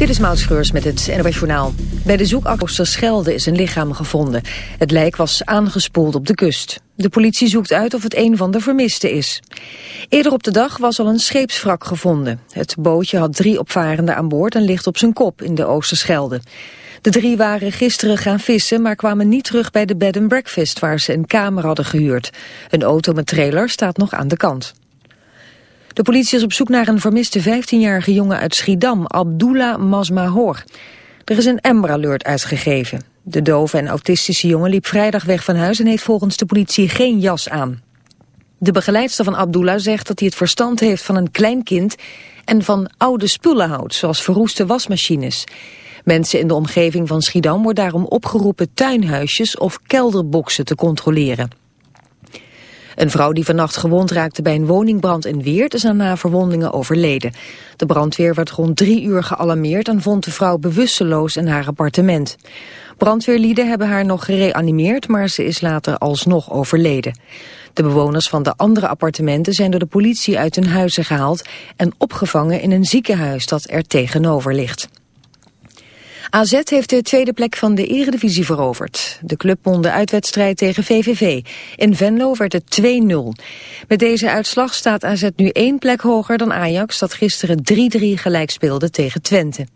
Dit is Maud met het NOS Journaal. Bij de zoekactie Schelde is een lichaam gevonden. Het lijk was aangespoeld op de kust. De politie zoekt uit of het een van de vermisten is. Eerder op de dag was al een scheepswrak gevonden. Het bootje had drie opvarenden aan boord en ligt op zijn kop in de Oosterschelde. De drie waren gisteren gaan vissen, maar kwamen niet terug bij de bed and breakfast waar ze een kamer hadden gehuurd. Een auto met trailer staat nog aan de kant. De politie is op zoek naar een vermiste 15-jarige jongen uit Schiedam, Abdullah Masmahor. Er is een Amber Alert uitgegeven. De dove en autistische jongen liep vrijdag weg van huis en heeft volgens de politie geen jas aan. De begeleidster van Abdullah zegt dat hij het verstand heeft van een klein kind en van oude spullen houdt, zoals verroeste wasmachines. Mensen in de omgeving van Schiedam worden daarom opgeroepen tuinhuisjes of kelderboxen te controleren. Een vrouw die vannacht gewond raakte bij een woningbrand in Weert is na verwondingen overleden. De brandweer werd rond drie uur gealarmeerd en vond de vrouw bewusteloos in haar appartement. Brandweerlieden hebben haar nog gereanimeerd, maar ze is later alsnog overleden. De bewoners van de andere appartementen zijn door de politie uit hun huizen gehaald en opgevangen in een ziekenhuis dat er tegenover ligt. AZ heeft de tweede plek van de eredivisie veroverd. De club won de uitwedstrijd tegen VVV. In Venlo werd het 2-0. Met deze uitslag staat AZ nu één plek hoger dan Ajax... dat gisteren 3-3 gelijk speelde tegen Twente.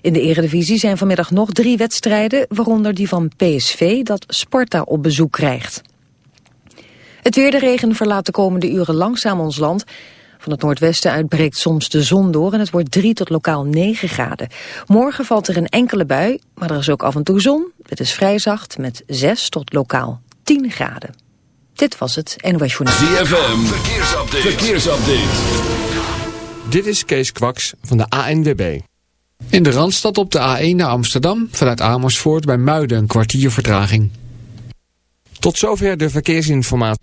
In de eredivisie zijn vanmiddag nog drie wedstrijden... waaronder die van PSV dat Sparta op bezoek krijgt. Het weer de regen verlaat de komende uren langzaam ons land... Van het noordwesten uit breekt soms de zon door en het wordt 3 tot lokaal 9 graden. Morgen valt er een enkele bui, maar er is ook af en toe zon. Het is vrij zacht met 6 tot lokaal 10 graden. Dit was het NOS Journaal. ZFM, verkeersupdate. verkeersupdate. Dit is Kees Kwaks van de ANWB. In de Randstad op de A1 naar Amsterdam, vanuit Amersfoort bij Muiden een kwartier vertraging. Tot zover de verkeersinformatie.